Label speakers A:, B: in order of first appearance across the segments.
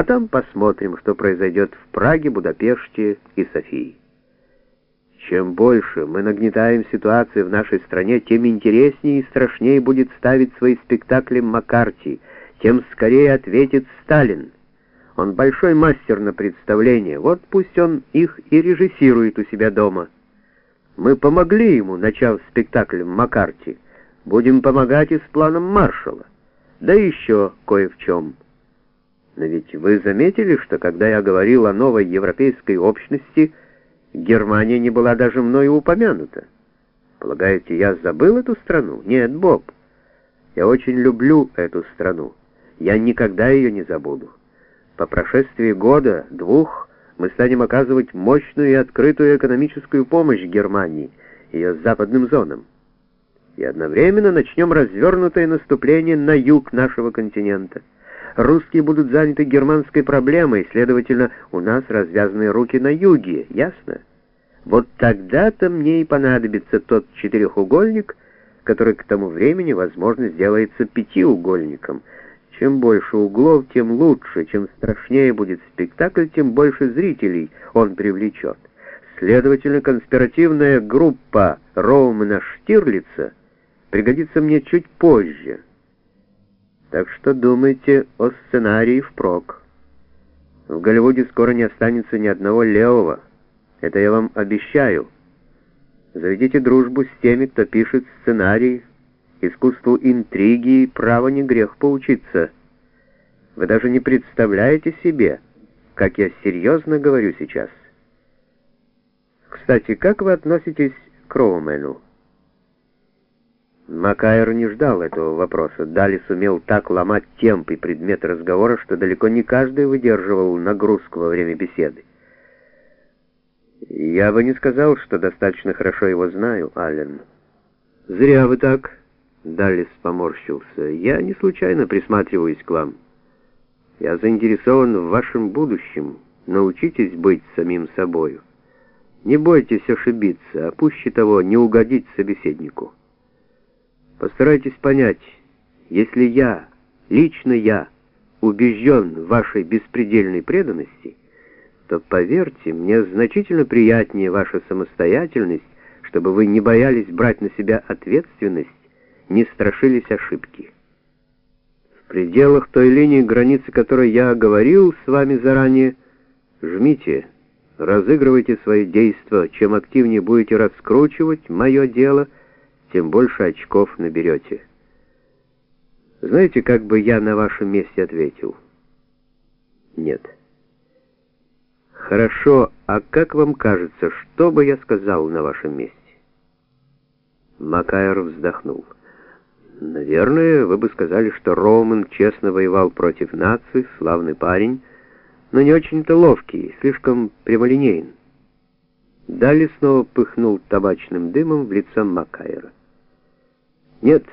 A: А там посмотрим, что произойдет в Праге, Будапеште и Софии. Чем больше мы нагнетаем ситуацию в нашей стране, тем интереснее и страшнее будет ставить свои спектакли Маккарти, тем скорее ответит Сталин. Он большой мастер на представление, вот пусть он их и режиссирует у себя дома. Мы помогли ему, начав спектаклем Маккарти, будем помогать и с планом Маршала, да еще кое в чем. Но ведь вы заметили, что когда я говорил о новой европейской общности, Германия не была даже мною упомянута. Полагаете, я забыл эту страну? Нет, Боб. Я очень люблю эту страну. Я никогда ее не забуду. По прошествии года, двух, мы станем оказывать мощную и открытую экономическую помощь Германии, ее западным зонам. И одновременно начнем развернутое наступление на юг нашего континента. Русские будут заняты германской проблемой, следовательно, у нас развязаны руки на юге, ясно? Вот тогда-то мне и понадобится тот четырехугольник, который к тому времени, возможно, сделается пятиугольником. Чем больше углов, тем лучше, чем страшнее будет спектакль, тем больше зрителей он привлечет. Следовательно, конспиративная группа Роумана Штирлица пригодится мне чуть позже. Так что думайте о сценарии впрок. В Голливуде скоро не останется ни одного левого. Это я вам обещаю. Заведите дружбу с теми, кто пишет сценарий. Искусству интриги и право не грех поучиться. Вы даже не представляете себе, как я серьезно говорю сейчас. Кстати, как вы относитесь к Роумену? Макайр не ждал этого вопроса. Дали сумел так ломать темп и предмет разговора, что далеко не каждый выдерживал нагрузку во время беседы. «Я бы не сказал, что достаточно хорошо его знаю, Аллен». «Зря вы так», — Даллис поморщился. «Я не случайно присматриваюсь к вам. Я заинтересован в вашем будущем. Научитесь быть самим собою. Не бойтесь ошибиться, а пуще того, не угодить собеседнику». Постарайтесь понять, если я, лично я, убежден в вашей беспредельной преданности, то, поверьте, мне значительно приятнее ваша самостоятельность, чтобы вы не боялись брать на себя ответственность, не страшились ошибки. В пределах той линии границы, которой я говорил с вами заранее, жмите, разыгрывайте свои действия, чем активнее будете раскручивать мое дело — тем больше очков наберете. Знаете, как бы я на вашем месте ответил? Нет. Хорошо, а как вам кажется, что бы я сказал на вашем месте? Макайр вздохнул. Наверное, вы бы сказали, что Роман честно воевал против нации, славный парень, но не очень-то ловкий, слишком прямолинейен. Дали снова пыхнул табачным дымом в лицо Макайра. Нет,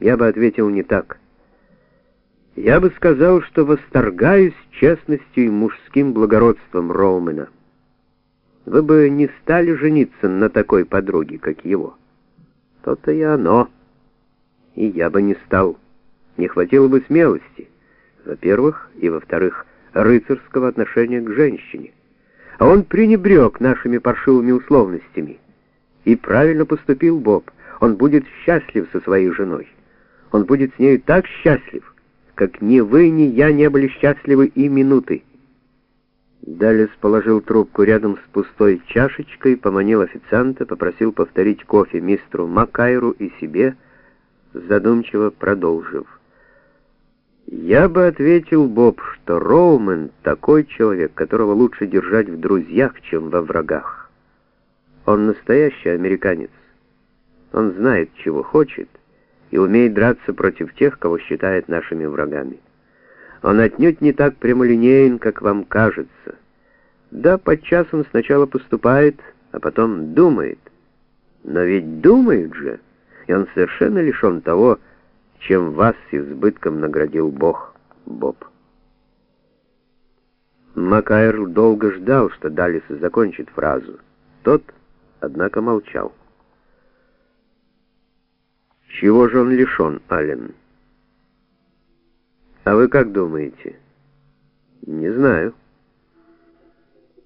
A: я бы ответил не так. Я бы сказал, что восторгаюсь честностью и мужским благородством Роумена. Вы бы не стали жениться на такой подруге, как его. То-то и оно. И я бы не стал. Не хватило бы смелости. Во-первых, и во-вторых, рыцарского отношения к женщине. А он пренебрег нашими паршивыми условностями. И правильно поступил Боб. Он будет счастлив со своей женой. Он будет с ней так счастлив, как ни вы, ни я не были счастливы и минуты. Далес положил трубку рядом с пустой чашечкой, поманил официанта, попросил повторить кофе мистеру Макайру и себе, задумчиво продолжив. «Я бы ответил, Боб, что Роумен — такой человек, которого лучше держать в друзьях, чем во врагах. Он настоящий американец. Он знает, чего хочет, и умеет драться против тех, кого считает нашими врагами. Он отнюдь не так прямолинеен, как вам кажется. Да, подчас он сначала поступает, а потом думает. Но ведь думает же, и он совершенно лишен того, чем вас с избытком наградил Бог, Боб. Макайр долго ждал, что Далис закончит фразу. Тот, однако, молчал. Чего же он лишен, Аллен? А вы как думаете? Не знаю.